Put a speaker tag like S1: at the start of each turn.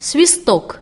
S1: свисток.